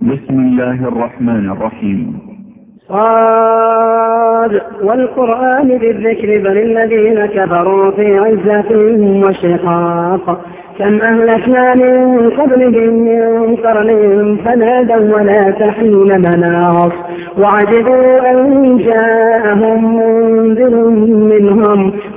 بسم الله الرحمن الرحيم. صاد والقرآن بالذكر بل الذين كفروا في عزة وشقاق. كم أهلكنا من قبلهم من قرن فنادوا ولا تحين مناص. وعجبوا أن جاءهم منذر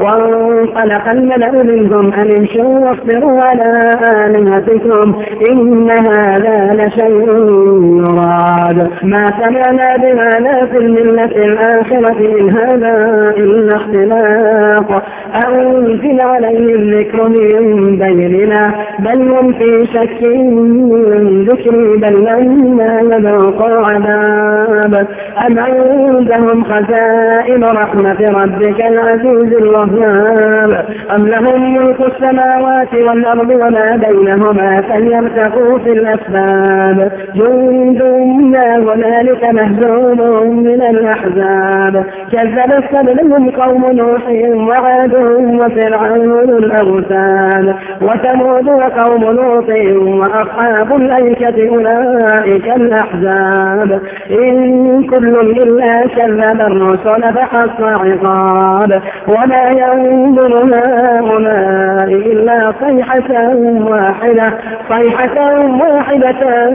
وانطلق الملأ منهم أن امشوا واصبروا على آلهتكم إن هذا لشيء يراد ما سمعنا بهذا في الملة الآخرة إن هذا إلا اختلاق. أنزل عليهم ذكر من بيننا بل هم في شك من ذكري بل لما يذوقوا عذاب. أم عندهم خزائن رحمة ربك العزيز الوهاب أم لهم ملك السماوات والأرض وما بينهما فليرتقوا في الأسباب. جند لا هنالك مهزوم من الأحزاب. كذب قبلهم قوم نوح وعاد وفرعون الأوثان وثمود وقوم لوط وأصحاب الأيكة أولئك الأحزاب. إن كل إلا كذب الرسل فحص عقاب. وما ينظر هؤلاء إلا صيحة واحدة صيحة واحدة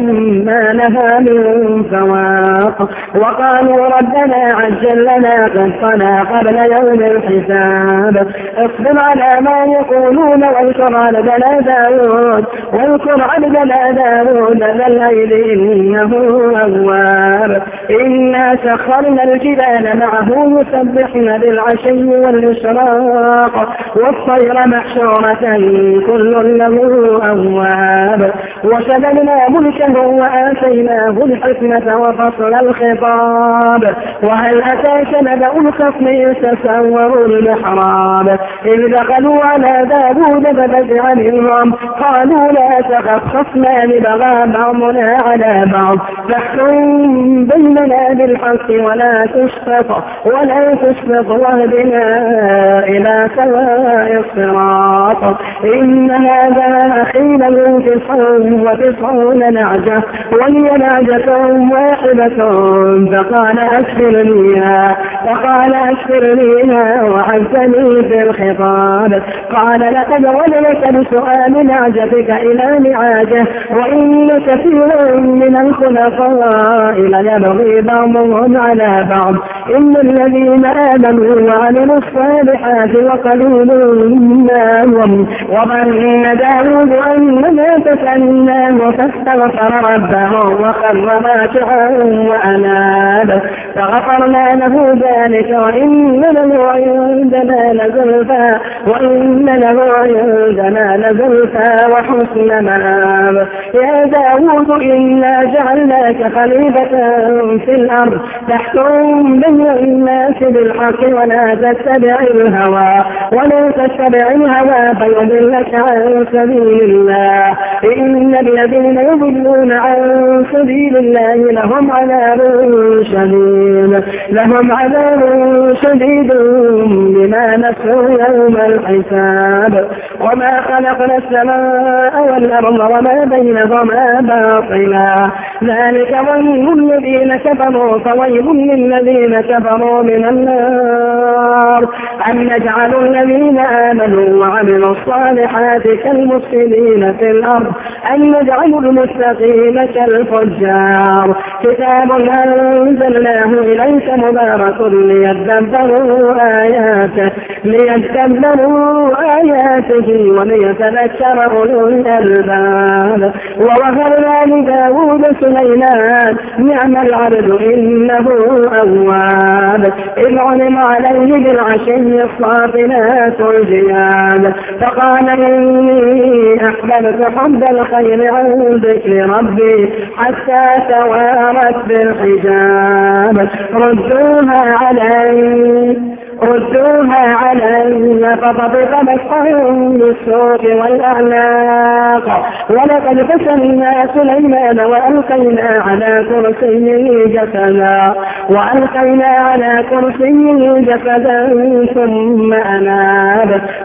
ما لها من فواق. وقالوا ربنا عجل لنا قصنا قبل يوم الحساب. اصبر على ما يقولون واذكر عبدنا داود واذكر عبدنا داود ذا الليل إنه أواب. إنا سخرنا الجبال معه يسبحن بالعشي والإشراق والطير محشورة كل له أواب. وشددنا ملكه وآتيناه الحكمة وفصل الخطاب. وهل أتاك نبأ الخصم إذ تسوروا المحراب؟ إذ دخلوا على داود ففزع منهم. قالوا لا تخف خصمان بغى بعضنا على بعض. فاحكم بيننا بالحق ولا تشفق ولا تشفق واهدنا إلى سواء الصراط. إن هذا أخي له تسع وتسعون نعجة ولي نعجة واحدة. فقال أكفرنيها فقال أكفرنيها وعزني في الخطاب. قال لقد ولدت بسؤال نعجتك إلى نعاجة وإن كثيرا من الخلفاء ليبغي بعضهم على بعض. إن الذين آمنوا وعملوا الصالحات وقليل ما هم وظن داود أنما فتناه فاستغفر ربه وخر راكعا وأناب. فغفرنا له ذلك وإن له عندنا لزلفى وإن له عندنا لزلفى وحسن مآب. يا داود إنا جعلناك خليفة في الأرض تحكم بين الناس بالحق ولا تتبع الهوى ولا تتبع الهوى فيضلك عن سبيل الله. إن الذين يضلون عن سبيل الله لهم عذاب شديد. لهم عذاب شديد بما نسوا يوم الحساب. وما خلقنا السماء والأرض وما بينهما باطلا. ذلك ظن الذين كفروا فويل للذين كفروا من النار. أم نجعل الذين آمنوا وعملوا الصالحات كالمفسدين في الأرض. أم نجعل المتقين كالفجار. كتاب أنزلناه إليك مبارك ليدبروا آياته ليدبروا آياته وليتذكر أولو الألباب. ووهبنا لداود سليمان نعم العبد إنه أواب. إذ علم عليه بالعشي الصافنات الجياد. فقال إني أحببت حب الخير عن ذكر ربي حتى توارت بالحجاب. ردوها علي ردوها علي فطبق مسحا بالسوق والأعناق ولقد فتنا سليمان وألقينا على كرسيه جسدا. وألقينا على كرسيه جسدا ثم أناب.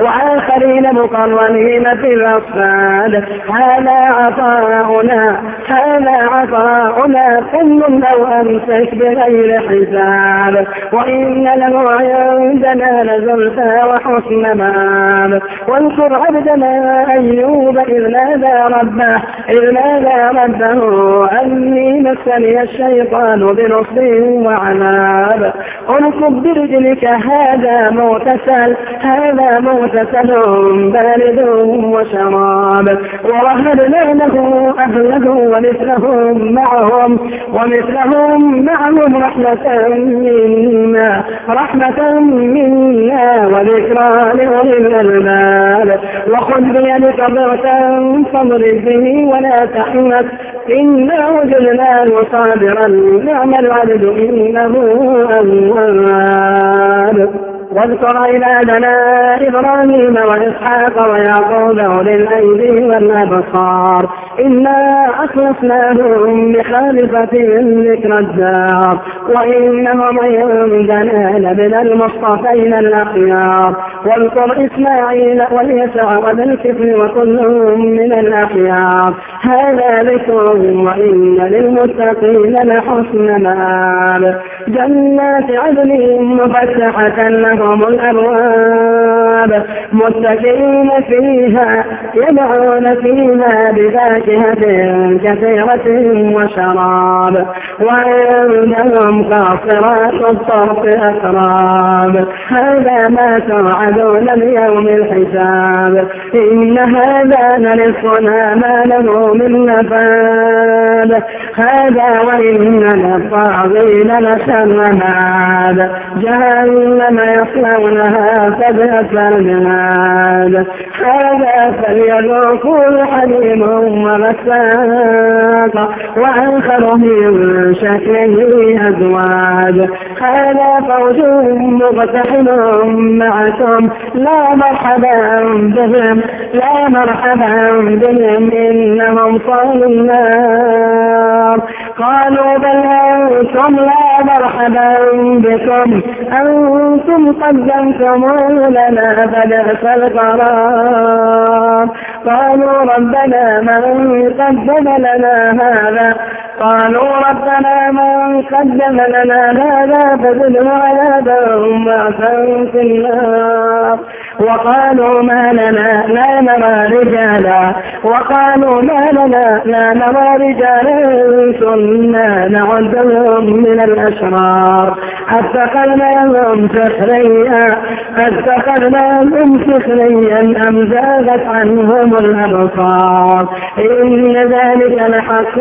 وآخرين مقرنين في الأصفاد. هذا عطاؤنا هذا عطاؤنا كل لو أمسك بغير حساب. وإن له عندنا لزلفى وحسن مآب. واذكر عبدنا أيوب إذ نادى ربه إذ نادى ربه أني مسني الشيطان بنصب وعذاب. اركض برجلك هذا مغتسل هذا مغتسل بارد وشراب. ووهبنا له أهله ومثلهم معهم ومثلهم معهم رحمة منا رحمة منا وذكرى لأولي الألباب. وخذ بيدك ضغطا فاضرب به ولا تحنث إنا وجدناه صابرا نعم العبد إنه أواب النار واذكر عبادنا إبراهيم وإسحاق ويعقوب أولي الأيدي والأبصار. إنا أخلصناهم بخالفة ذكر الدار. وإنهم عندنا لمن المصطفين الأخيار. واذكر إسماعيل واليسع وذا الكفل وكلهم من الأخيار. هذا ذكر وإن للمتقين لحسن مآب. جنات عدن مفتحة لهم الأبواب متكئين فيها يدعون فيها بفاكهة كثيرة وشراب وعندهم قاصرات الطرف أسراب هذا ما توعدون ليوم الحساب. إن هذا لرزقنا ما له من نفاد. هذا وإن للطاغين لشر مآب جهنم يصلونها فبئس المهاد. هذا فليذوقوا حليم وغساق وآخر من شكله أزواج. هذا فوج مقتحم معكم. لا مرحبا بهم لا مرحبا بهم. إنهم صالوا النار قالوا بل أنتم لا مرحبا بكم. أنتم قدمتموه لنا فبئس القرار قالوا ربنا من قدم لنا هذا. قالوا ربنا من قدم لنا هذا. فزده عذابا ضعفا في النار. وقالوا ما لنا لا نرى رجالا. وقالوا ما لنا لا نرى رجالا. كنا نعدهم من الأشرار. اتخذناهم سخريا. اتخذناهم سخريا أم زاغت عنهم الأبصار. إن ذلك لحق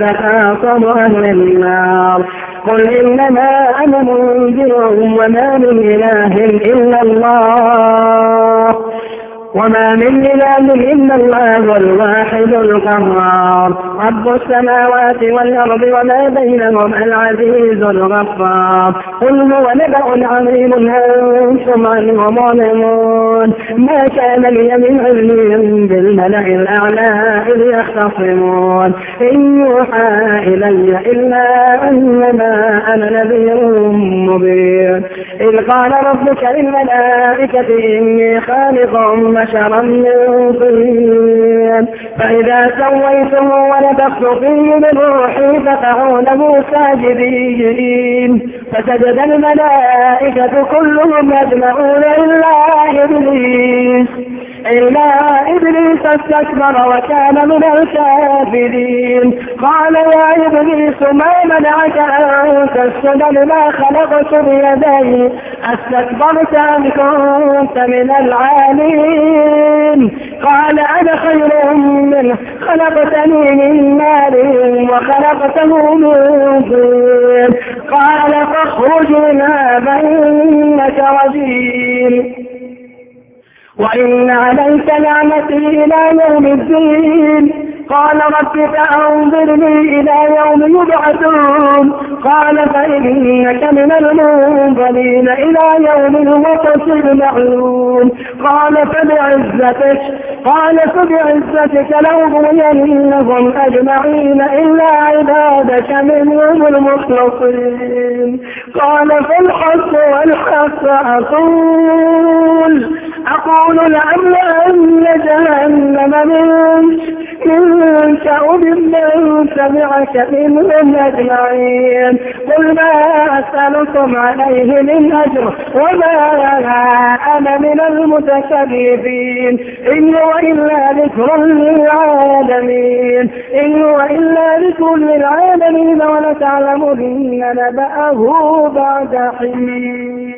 تخاصم أهل النار. قل إنما أنا منذر وما من إله إلا الله. وما من إله إلا الله الواحد القهار. رب السماوات والأرض وما بينهما العزيز الغفار. قل هو نبأ عظيم أنتم عنه ظالمون ما كان لي من علم بالملأ الأعلى إذ يختصمون. إن يوحى إلي إلا أنما أنا نذير مبين. إذ قال ربك للملائكة إني خالق بشرا من طين. فإذا سويته ونفخت فيه من روحي فقعوا له ساجدين. فسجد الملائكة كلهم أجمعون إلا إبليس. إلا إبليس استكبر وكان من الكافرين. قال يا إبليس ما منعك أن تسجد لما خلقت بيدي؟ أستكبرت أم كنت من العالين؟ قال أنا خير منه خلقتني من نار وخلقته من طين. قال فاخرج منها وإن عليك نعمتي إلى يوم الدين. قال رب فأنظرني إلى يوم يبعثون. قال فإنك من المنظرين إلى يوم الوقت المعلوم. قال فبعزتك قال فبعزتك لأغوينهم أجمعين إلا عبادك منهم المخلصين. قال فالحق والحق أقول أقول لأملأن جهنم منك. منك وممن تبعك منهم أجمعين. قل ما أسألكم عليه من أجر وما أنا من المتكلفين. إن هو إلا ذكر للعالمين. إن هو إلا ذكر للعالمين ولتعلمن نبأه بعد حين.